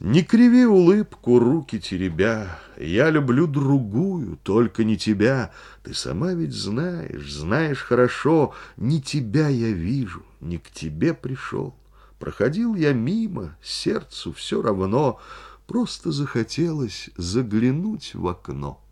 Не криви улыбку, руки теребя, Я люблю другую, только не тебя. Ты сама ведь знаешь, знаешь хорошо, Не тебя я вижу, не к тебе пришел. Проходил я мимо, сердцу все равно, Просто захотелось заглянуть в окно.